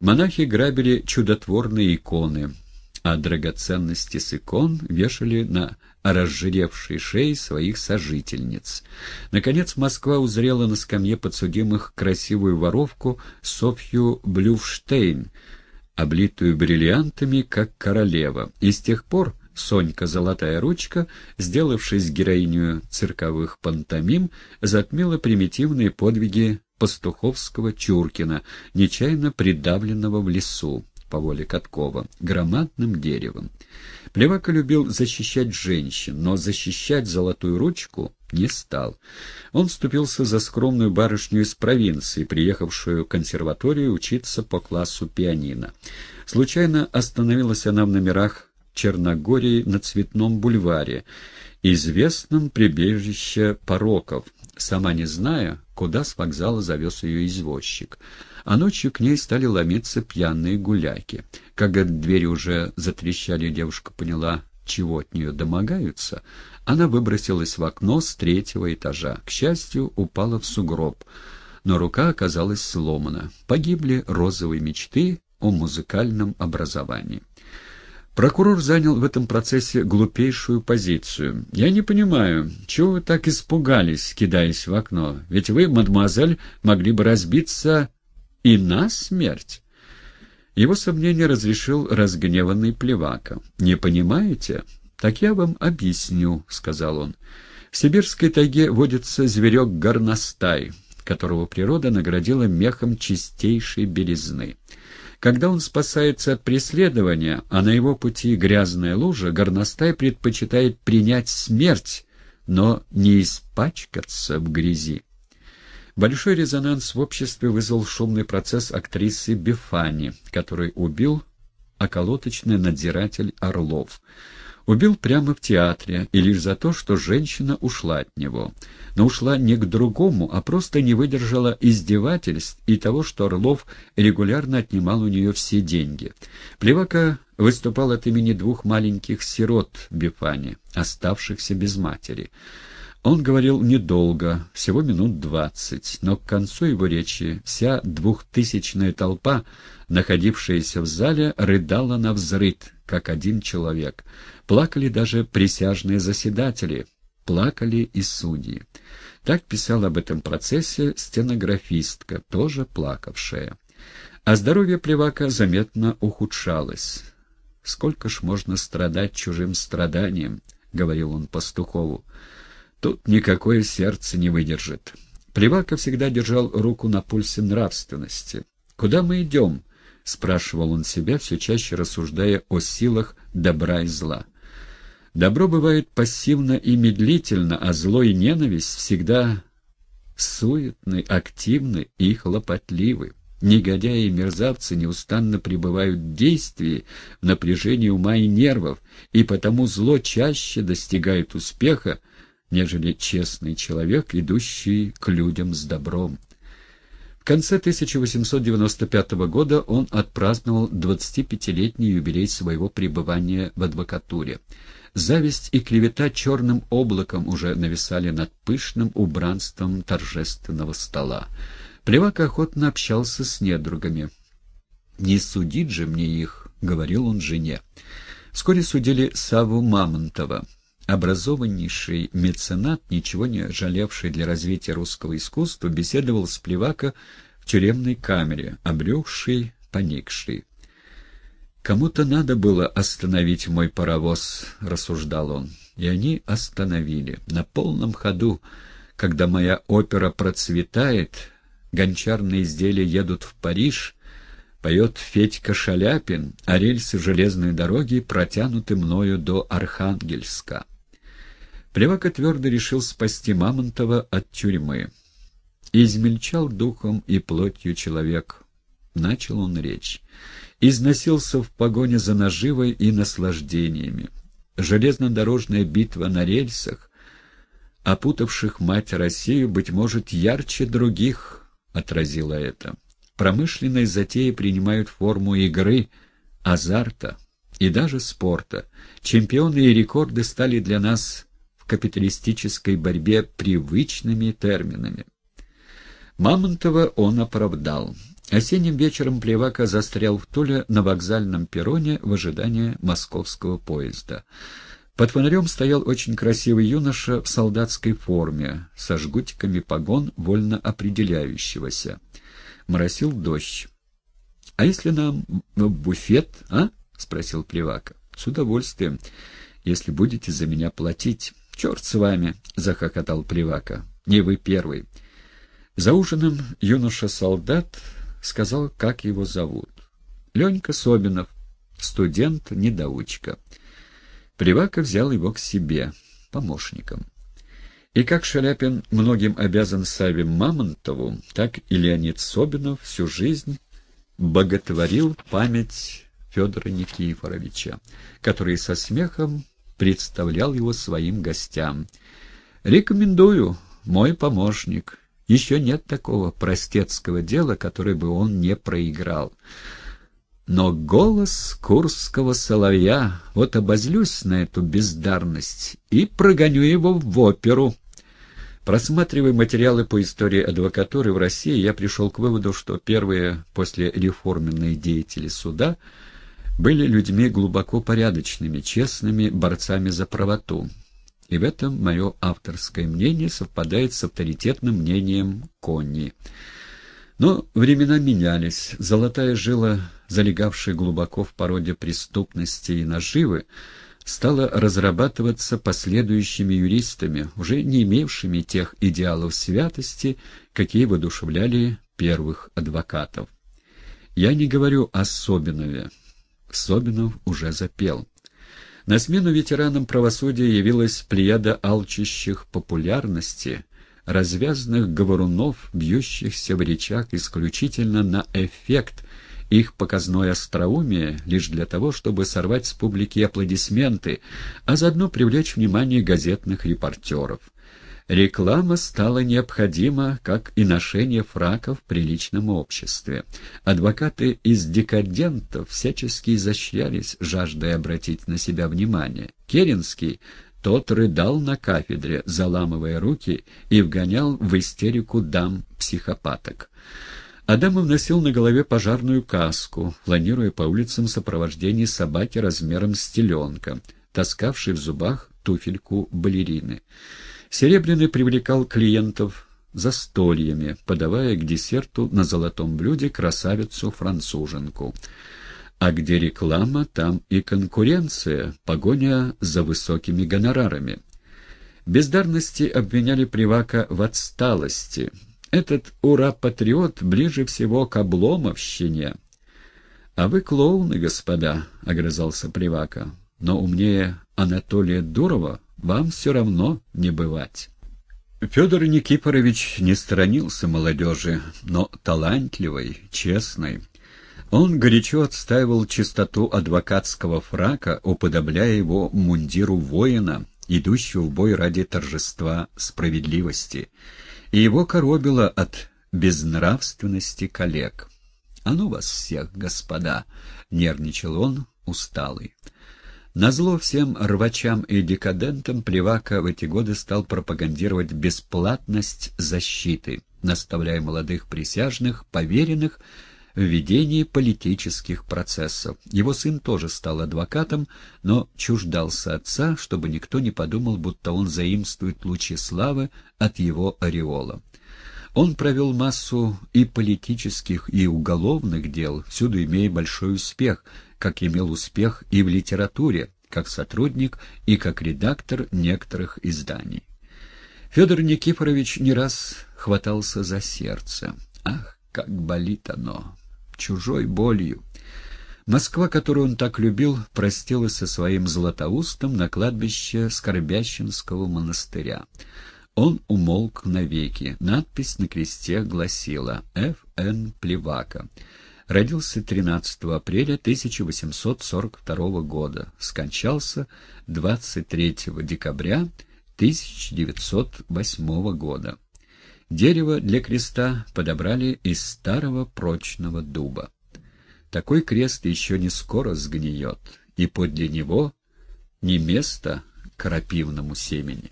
Монахи грабили чудотворные иконы, а драгоценности с икон вешали на разжиревшей шеи своих сожительниц. Наконец Москва узрела на скамье подсудимых красивую воровку Софью Блюфштейн, облитую бриллиантами, как королева, и с тех пор Сонька Золотая Ручка, сделавшись героиню цирковых пантомим, затмила примитивные подвиги пастуховского Чуркина, нечаянно придавленного в лесу по воле Каткова, громадным деревом. Плевака любил защищать женщин, но защищать золотую ручку не стал. Он вступился за скромную барышню из провинции, приехавшую в консерваторию учиться по классу пианино. Случайно остановилась она в номерах Черногории на Цветном бульваре, известном прибежище пороков, сама не зная, куда с вокзала завез ее извозчик. А ночью к ней стали ломиться пьяные гуляки. Когда двери уже затрещали, девушка поняла, чего от нее домогаются, она выбросилась в окно с третьего этажа. К счастью, упала в сугроб, но рука оказалась сломана. Погибли розовые мечты о музыкальном образовании. Прокурор занял в этом процессе глупейшую позицию. «Я не понимаю, чего вы так испугались, кидаясь в окно? Ведь вы, мадемуазель, могли бы разбиться и на смерть». Его сомнение разрешил разгневанный Плевака. «Не понимаете? Так я вам объясню», — сказал он. «В сибирской тайге водится зверек горностай, которого природа наградила мехом чистейшей белизны». Когда он спасается от преследования, а на его пути грязная лужа, горностай предпочитает принять смерть, но не испачкаться в грязи. Большой резонанс в обществе вызвал шумный процесс актрисы Бефани, который убил околоточный надзиратель Орлов. Убил прямо в театре, и лишь за то, что женщина ушла от него. Но ушла не к другому, а просто не выдержала издевательств и того, что Орлов регулярно отнимал у нее все деньги. Плевака выступал от имени двух маленьких сирот Бефани, оставшихся без матери. Он говорил недолго, всего минут двадцать, но к концу его речи вся двухтысячная толпа, находившаяся в зале, рыдала на взрыд, как один человек. Плакали даже присяжные заседатели, плакали и судьи. Так писала об этом процессе стенографистка, тоже плакавшая. А здоровье Плевака заметно ухудшалось. «Сколько ж можно страдать чужим страданием?» — говорил он Пастухову. Тут никакое сердце не выдержит. Плевака всегда держал руку на пульсе нравственности. «Куда мы идем?» — спрашивал он себя, все чаще рассуждая о силах добра и зла. Добро бывает пассивно и медлительно, а зло и ненависть всегда суетны, активны и хлопотливы. Негодяи и мерзавцы неустанно пребывают в действии, в напряжении ума и нервов, и потому зло чаще достигает успеха, нежели честный человек, идущий к людям с добром. В конце 1895 года он отпраздновал 25-летний юбилей своего пребывания в адвокатуре. Зависть и клевета черным облаком уже нависали над пышным убранством торжественного стола. Плевак охотно общался с недругами. «Не судить же мне их», — говорил он жене. Вскоре судили Саву Мамонтова образованнейший меценат, ничего не жалевший для развития русского искусства, беседовал с Плевако в тюремной камере, обрекший, поникший. «Кому-то надо было остановить мой паровоз», — рассуждал он. И они остановили. На полном ходу, когда моя опера процветает, гончарные изделия едут в Париж, поет Федька Шаляпин, а рельсы железной дороги протянуты мною до Архангельска. Плевака твердо решил спасти Мамонтова от тюрьмы. «Измельчал духом и плотью человек», — начал он речь. «Износился в погоне за наживой и наслаждениями. Железнодорожная битва на рельсах, опутавших мать Россию, быть может, ярче других, отразила это. Промышленные затеи принимают форму игры, азарта и даже спорта. Чемпионы и рекорды стали для нас капиталистической борьбе привычными терминами. Мамонтова он оправдал. Осенним вечером Плевака застрял в Туле на вокзальном перроне в ожидании московского поезда. Под фонарем стоял очень красивый юноша в солдатской форме, со жгутиками погон вольно определяющегося. Моросил дождь. — А если нам в буфет, а? — спросил Плевака. — С удовольствием, если будете за меня платить. — Черт с вами! — захохотал Плевака. — Не вы первый. За ужином юноша-солдат сказал, как его зовут. Ленька Собинов, студент-недоучка. Привака взял его к себе, помощником. И как Шаляпин многим обязан Саве Мамонтову, так и Леонид Собинов всю жизнь боготворил память Федора Никифоровича, который со смехом представлял его своим гостям. «Рекомендую, мой помощник». Еще нет такого простецкого дела, которое бы он не проиграл. Но голос курского соловья, вот обозлюсь на эту бездарность и прогоню его в оперу. Просматривая материалы по истории адвокатуры в России, я пришел к выводу, что первые после реформенные деятели суда были людьми глубоко порядочными, честными борцами за правоту. И в этом мое авторское мнение совпадает с авторитетным мнением Конни. Но времена менялись. Золотая жила, залегавшая глубоко в породе преступности и наживы, стала разрабатываться последующими юристами, уже не имевшими тех идеалов святости, какие воодушевляли первых адвокатов. Я не говорю о Собинове. Собинов уже запел. На смену ветеранам правосудия явилась плеяда алчащих популярности, развязанных говорунов, бьющихся в речах исключительно на эффект, их показное остроумие лишь для того, чтобы сорвать с публики аплодисменты, а заодно привлечь внимание газетных репортеров. Реклама стала необходима, как и ношение фраков в приличном обществе. Адвокаты из декадентов всячески изощрялись, жаждая обратить на себя внимание. Керенский тот рыдал на кафедре, заламывая руки, и вгонял в истерику дам-психопаток. Адамов носил на голове пожарную каску, планируя по улицам в сопровождении собаки размером с теленка, таскавшей в зубах туфельку балерины. Серебряный привлекал клиентов застольями, подавая к десерту на золотом блюде красавицу-француженку. А где реклама, там и конкуренция, погоня за высокими гонорарами. Бездарности обвиняли Привака в отсталости. Этот ура-патриот ближе всего к обломовщине. — А вы клоуны, господа, — огрызался Привака, — но умнее Анатолия Дурова вам все равно не бывать. Федор Никифорович не сторонился молодежи, но талантливой, честной. Он горячо отстаивал чистоту адвокатского фрака, уподобляя его мундиру воина, идущего в бой ради торжества справедливости, и его коробило от безнравственности коллег. «А ну вас всех, господа!» — нервничал он, усталый. Назло всем рвачам и декадентам Плевака в эти годы стал пропагандировать бесплатность защиты, наставляя молодых присяжных, поверенных, в ведении политических процессов. Его сын тоже стал адвокатом, но чуждался отца, чтобы никто не подумал, будто он заимствует лучи славы от его ореола. Он провел массу и политических, и уголовных дел, всюду имея большой успех, как имел успех и в литературе, как сотрудник и как редактор некоторых изданий. Федор Никифорович не раз хватался за сердце. Ах, как болит оно! Чужой болью! Москва, которую он так любил, простилась со своим Златоустом на кладбище Скорбящинского монастыря. Он умолк навеки. Надпись на кресте гласила «Ф. Н. Плевака». Родился 13 апреля 1842 года. Скончался 23 декабря 1908 года. Дерево для креста подобрали из старого прочного дуба. Такой крест еще не скоро сгниет, и подле него не место крапивному семени.